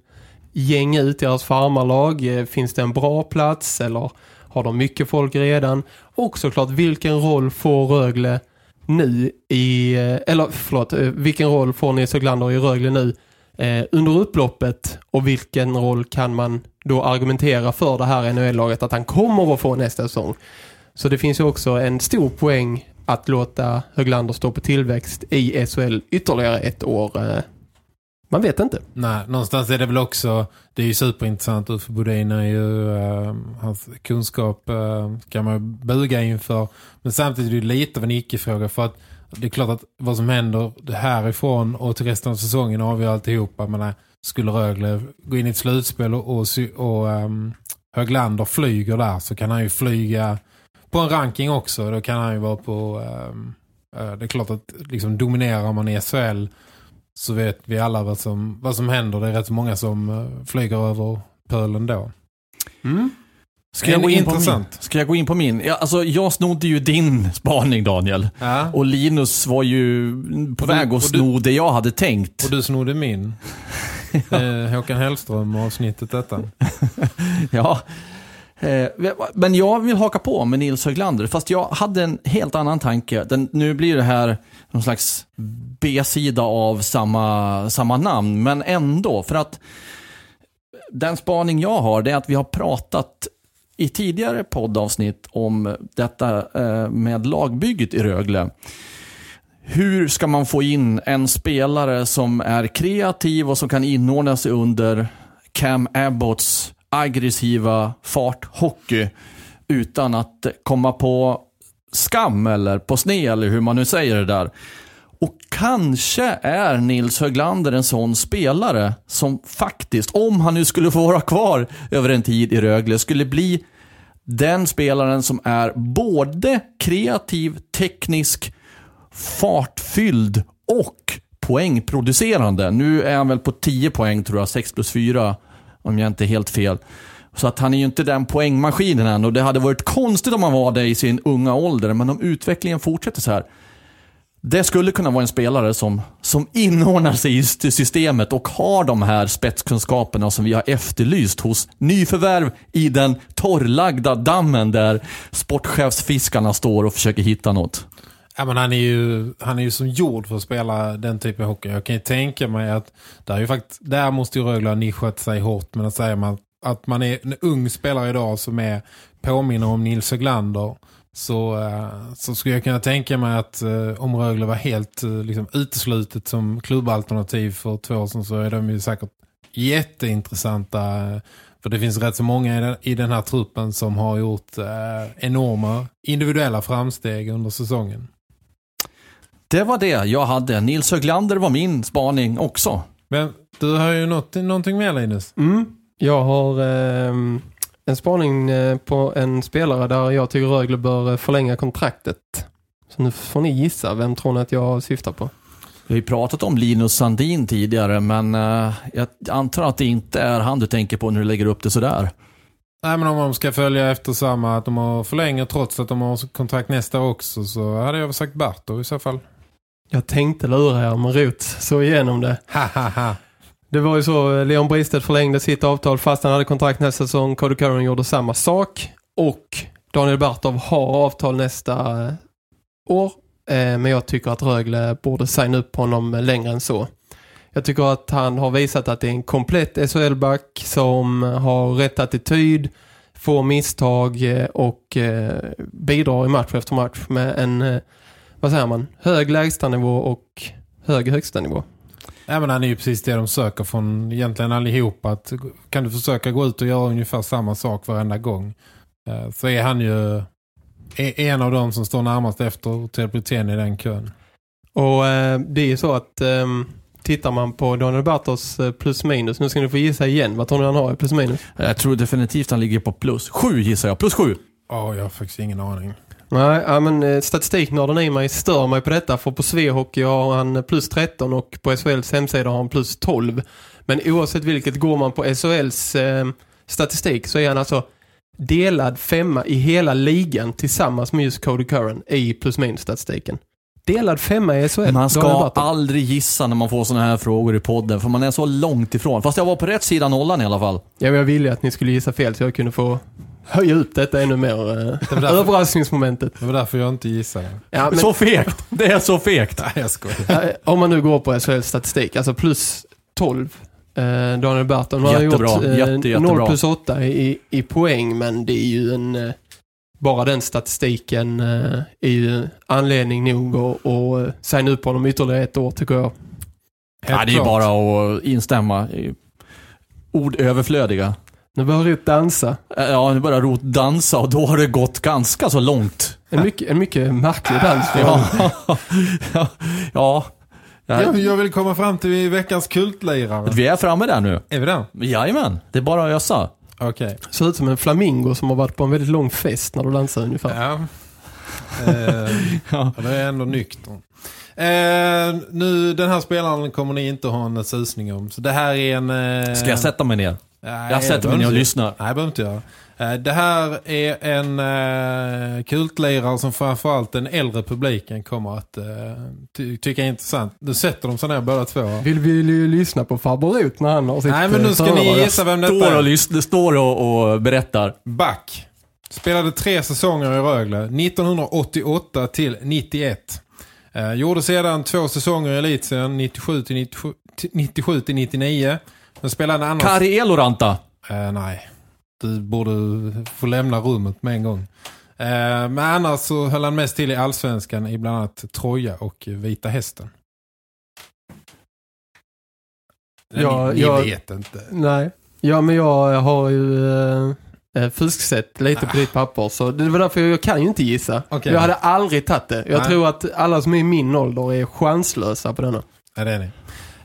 gäng ut, deras farmarlag, eh, finns det en bra plats eller har de mycket folk redan? Och såklart vilken roll får Rögle nu i, eh, eller förlåt, eh, vilken roll får Nils Höglander i Rögle nu eh, under upploppet och vilken roll kan man då argumentera för det här NHL-laget att han kommer att få nästa säsong. Så det finns ju också en stor poäng att låta Höglander stå på tillväxt i SHL ytterligare ett år. Eh, man vet inte.
Nej, någonstans är det väl också, det är ju superintressant ut för Bodin är ju, uh, hans kunskap uh, kan man buga inför. Men samtidigt är det ju lite av en icke-fråga för att det är klart att vad som händer härifrån och till resten av säsongen avgör alltihopa. Men skulle Rögle gå in i ett slutspel och, och, och um, Höglander flyger där så kan han ju flyga på en ranking också. Då kan han ju vara på, Um, uh, det är klart att liksom dominerar man i SHL så vet vi alla vad som, vad som händer. Det är rätt många som eh, flyger över pölen då.
Ska jag, gå in på min? Ska jag gå in på min? Ja, alltså, jag snodde ju din spaning, Daniel.
Ja.
Och Linus var ju på
Och
väg att sno det jag hade tänkt.
Och du snodde min. eh, Håkan Hellström avsnittet detta.
Ja. Eh, men jag vill haka på med Nils Höglander, fast jag hade en helt annan tanke. Den, nu blir det här någon slags B-sida av samma, samma namn, men ändå. För att den spaning jag har, det är att vi har pratat i tidigare poddavsnitt om detta eh, med lagbygget i Rögle. Hur ska man få in en spelare som är kreativ och som kan inordna sig under Cam Abbotts aggressiva farthockey utan att komma på skam eller på sne eller hur man nu säger det där. Och kanske är Nils Höglander en sån spelare som faktiskt, om han nu skulle få vara kvar över en tid i Rögle, skulle bli den spelaren som är både kreativ, teknisk, fartfylld och poängproducerande. Nu är han väl på 10 poäng tror jag, 6 plus 4 om jag inte är helt fel. Så att han är ju inte den poängmaskinen än och det hade varit konstigt om han var det i sin unga ålder, men om utvecklingen fortsätter så här. Det skulle kunna vara en spelare som, som inordnar sig i systemet och har de här spetskunskaperna som vi har efterlyst hos nyförvärv i den torrlagda dammen där sportchefsfiskarna står och försöker hitta något.
Ja, men han, är ju, han är ju som gjord för att spela den typen av hockey. Jag kan ju tänka mig att där, är ju faktiskt, där måste ju Rögle ha nischat sig hårt. Men att säga man, att man är en ung spelare idag som är påminner om Nils Höglander så, eh, så skulle jag kunna tänka mig att eh, om Rögle var helt eh, liksom, uteslutet som klubbalternativ för två år sedan så är de ju säkert jätteintressanta. För det finns rätt så många i den, i den här truppen som har gjort eh, enorma individuella framsteg under säsongen.
Det var det jag hade. Nils Höglander var min spaning också.
Men du har ju något, någonting mer Linus.
Mm. Jag har eh, en spaning eh, på en spelare där jag tycker Rögle bör eh, förlänga kontraktet. Så nu får ni gissa vem tror ni att jag syftar på.
Vi har ju pratat om Linus Sandin tidigare, men uh, jag antar att det inte är han du tänker på när du lägger upp det sådär.
Nej, men om de ska följa efter samma att de har förlängt trots att de har kontrakt nästa år också så hade jag sagt Barto i så fall.
Jag tänkte lura er, men Rot så igenom det. det var ju så, Leon Bristed förlängde sitt avtal fast han hade kontrakt nästa säsong. Cody Curran gjorde samma sak. Och Daniel Bartov har avtal nästa eh, år. Eh, men jag tycker att Rögle borde signa upp honom längre än så. Jag tycker att han har visat att det är en komplett SHL-back som har rätt attityd, får misstag eh, och bidrar i match efter match med en vad säger man, hög lägstanivå och hög högstanivå.
Ja, men han är ju precis det de söker från egentligen allihop. Att kan du försöka gå ut och göra ungefär samma sak varenda gång eh, så är han ju en av dem som står närmast efter Telbrutén i den kön.
Och eh, det är ju så att eh, tittar man på Daniel Bartos eh, plus minus, nu ska ni få gissa igen, vad tror ni han har i plus minus?
Jag tror definitivt han ligger på plus. Sju gissar jag, plus sju.
Ja, oh, jag har faktiskt ingen aning.
Nej, ja, men eh, statistiknörden i mig stör mig på detta. För på Svehockey har han plus 13 och på SHLs hemsida har han plus 12. Men oavsett vilket går man på SHLs eh, statistik så är han alltså delad femma i hela ligan tillsammans med just Cody Curran i plus minus statistiken. Delad femma i SHL.
Man ska aldrig gissa när man får sådana här frågor i podden för man är så långt ifrån. Fast jag var på rätt sida nollan i alla fall.
Ja, jag ville att ni skulle gissa fel så jag kunde få höja upp detta ännu mer. Eh, det därför, överraskningsmomentet.
Det var därför jag inte gissade.
Ja, men, så fegt! Det är så fegt!
Nej, jag skojar.
Om man nu går på SHLs statistik, alltså plus 12. Eh, Daniel Barton har
jättebra,
gjort
eh, jätte, jättebra.
0 plus 8 i, i poäng, men det är ju en... Eh, bara den statistiken eh, är ju anledning nog att, att signa upp honom ytterligare ett år tycker jag.
Ja, det är bara att instämma. Ord överflödiga.
Nu börjar Rot dansa.
Ja, nu börjar Rot dansa och då har det gått ganska så långt.
En mycket, en mycket märklig dans.
ja. ja. ja.
Jag, jag vill komma fram till veckans kultlirare.
Vi är framme där nu.
Är vi där?
Jajamän, det är bara att ösa.
Okej. Okay.
Ser ut som en flamingo som har varit på en väldigt lång fest när du dansar ungefär.
Ja. eh, ja. Det är ändå nykter. Eh, nu, den här spelaren kommer ni inte ha en susning om. Så det här är en... Eh,
Ska jag sätta mig ner?
Nej,
jag sätter mig ner och lyssnar.
Nej, det behöver inte göra. Eh, Det här är en uh, kultlirare som framförallt den äldre publiken kommer att eh, ty- tycka är intressant. Nu sätter de sig ner båda två.
Vill vi ju lyssna på Fabberut när han har sitt
Nej, men nu ska
eh,
ni
föredrag?
gissa vem detta
Står och,
är.
lyssnar, står och, och berättar.
Back. Spelade tre säsonger i Rögle. 1988 till 91. Eh, gjorde sedan två säsonger i elitserien. 97 till 97, till 97 till 99. Men spelade en annan...
Kari Eloranta.
Eh, nej. Du borde få lämna rummet med en gång. Eh, men annars så höll han mest till i Allsvenskan i bland annat Troja och Vita Hästen.
Ja,
ni, ni
jag-
vet inte.
Nej. Ja, men jag har ju eh, eh, fusksett lite på ditt papper. Så det var därför jag kan ju inte gissa.
Okej.
Jag hade aldrig tagit det. Jag
Nej.
tror att alla som är i min ålder är chanslösa på denna.
Ja, det är ni.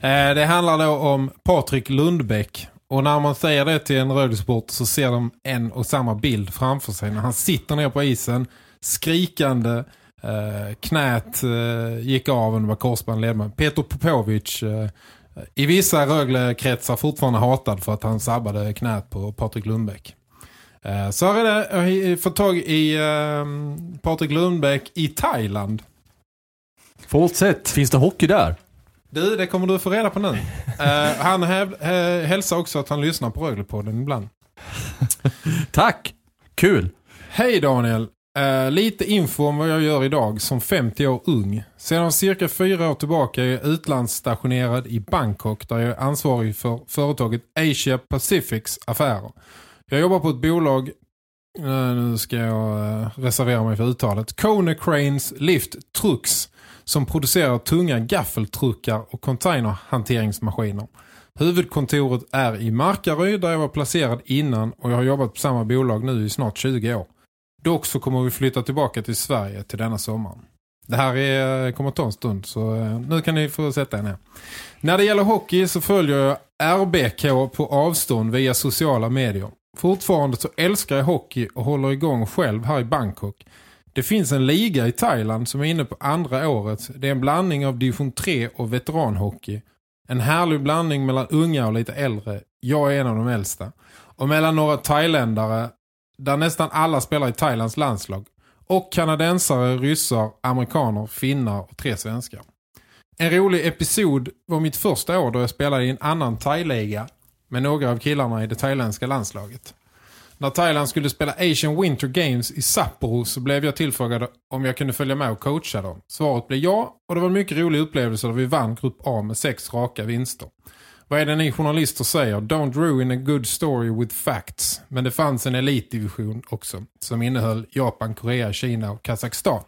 Eh, det handlar då om Patrik Lundbäck. Och när man säger det till en Röglesport så ser de en och samma bild framför sig. När han sitter ner på isen, skrikande, eh, knät eh, gick av under var korsband ledman. Peter Popovic, eh, i vissa Rögle-kretsar fortfarande hatad för att han sabbade knät på Patrik Lundbäck. Eh, så har jag eh, fått tag i eh, Patrik Lundbäck i Thailand.
Fortsätt. Finns det hockey där?
Du, det kommer du få reda på nu. Eh, han häv, eh, hälsar också att han lyssnar på Röglepodden ibland.
Tack. Kul.
Hej Daniel. Eh, lite info om vad jag gör idag som 50 år ung. Sedan cirka fyra år tillbaka är jag utlandsstationerad i Bangkok där jag är ansvarig för företaget Asia Pacifics affärer. Jag jobbar på ett bolag, eh, nu ska jag eh, reservera mig för uttalet, Kone Cranes Lift Trucks som producerar tunga gaffeltruckar och containerhanteringsmaskiner. Huvudkontoret är i Markaryd där jag var placerad innan och jag har jobbat på samma bolag nu i snart 20 år. Dock så kommer vi flytta tillbaka till Sverige till denna sommaren. Det här är, kommer ta en stund så eh, nu kan ni få sätta er ner. När det gäller hockey så följer jag RBK på avstånd via sociala medier. Fortfarande så älskar jag hockey och håller igång själv här i Bangkok. Det finns en liga i Thailand som är inne på andra året. Det är en blandning av division 3 och veteranhockey. En härlig blandning mellan unga och lite äldre. Jag är en av de äldsta. Och mellan några thailändare där nästan alla spelar i Thailands landslag. Och kanadensare, ryssar, amerikaner, finnar och tre svenskar. En rolig episod var mitt första år då jag spelade i en annan thailiga med några av killarna i det thailändska landslaget. När Thailand skulle spela Asian Winter Games i Sapporo så blev jag tillfrågad om jag kunde följa med och coacha dem. Svaret blev ja och det var en mycket rolig upplevelse där vi vann grupp A med sex raka vinster. Vad är det ni journalister säger? Don't ruin a good story with facts. Men det fanns en elitdivision också som innehöll Japan, Korea, Kina och Kazakstan.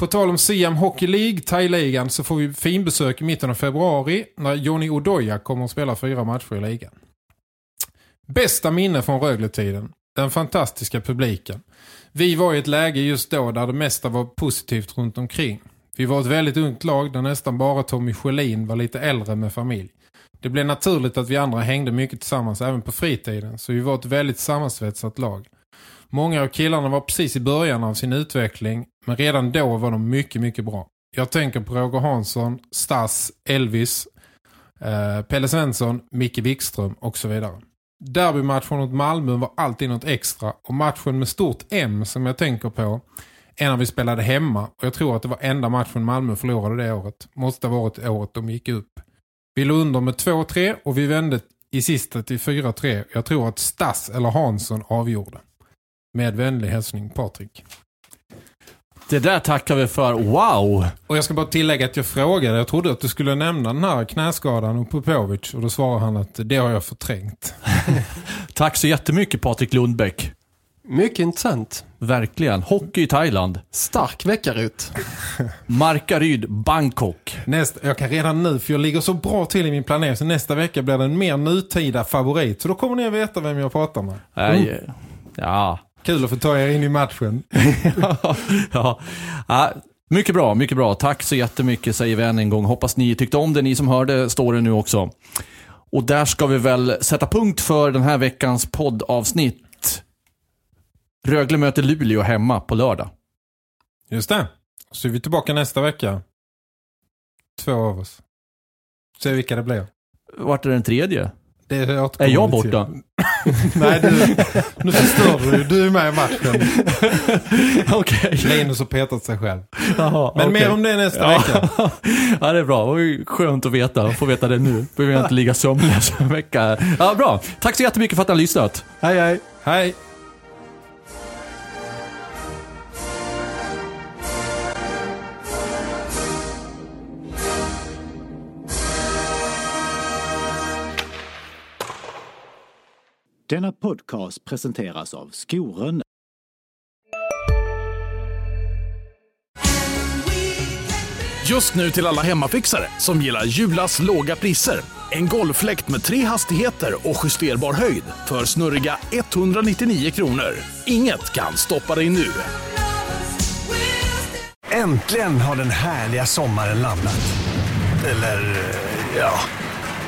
På tal om Siam Hockey League, Thai-ligan, så får vi finbesök i mitten av februari när Johnny Odoja kommer att spela fyra matcher i ligan. Bästa minne från Rögle-tiden. Den fantastiska publiken. Vi var i ett läge just då där det mesta var positivt runt omkring. Vi var ett väldigt ungt lag där nästan bara Tommy Sjölin var lite äldre med familj. Det blev naturligt att vi andra hängde mycket tillsammans även på fritiden så vi var ett väldigt sammansvetsat lag. Många av killarna var precis i början av sin utveckling men redan då var de mycket, mycket bra. Jag tänker på Roger Hansson, Stas, Elvis, eh, Pelle Svensson, Micke Wikström och så vidare. Derbymatchen mot Malmö var alltid något extra och matchen med stort M som jag tänker på är när vi spelade hemma och jag tror att det var enda matchen Malmö förlorade det året. Måste ha varit året de gick upp. Vi låg under med 2-3 och vi vände i sista till 4-3. Jag tror att Stas eller Hansson avgjorde. Med vänlig hälsning Patrik.
Det där tackar vi för. Wow!
Och jag ska bara tillägga att jag frågade, jag trodde att du skulle nämna den här knäskadan och Popovic och då svarade han att det har jag förträngt.
Tack så jättemycket Patrik Lundbäck.
Mycket intressant.
Verkligen. Hockey i Thailand.
Stark veckarut.
Markaryd, Bangkok.
Nästa, jag kan redan nu, för jag ligger så bra till i min planering, så nästa vecka blir det en mer nutida favorit. Så då kommer ni att veta vem jag pratar med.
Nej, Ja.
Kul att få ta er in i matchen.
ja. ja. Mycket bra, mycket bra. Tack så jättemycket säger vi än en gång. Hoppas ni tyckte om det, ni som hörde storyn nu också. Och där ska vi väl sätta punkt för den här veckans poddavsnitt. Rögle möter Luleå hemma på lördag.
Just det. Så är vi tillbaka nästa vecka. två av oss. Se vilka det blir.
Vart är den tredje?
Det
Är
återkommer
jag borta?
Nej, du, nu förstör du. Du är med i matchen.
Okej.
Linus har petat sig själv.
Jaha,
Men
okej.
mer om det nästa
Ja.
vecka.
ja, det är bra. Det skönt att veta. Få veta det nu. Behöver jag inte ligga sömnlös en vecka. Ja, bra. Tack så jättemycket för att ni har lyssnat. Hej, hej.
Hej.
Denna podcast presenteras av Skoren.
Just nu till alla hemmafixare som gillar Julas låga priser. En golffläkt med tre hastigheter och justerbar höjd för snurriga 199 kronor. Inget kan stoppa dig nu.
Äntligen har den härliga sommaren landat. Eller, eh, ja.